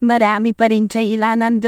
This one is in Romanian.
marami pa rin kailangan.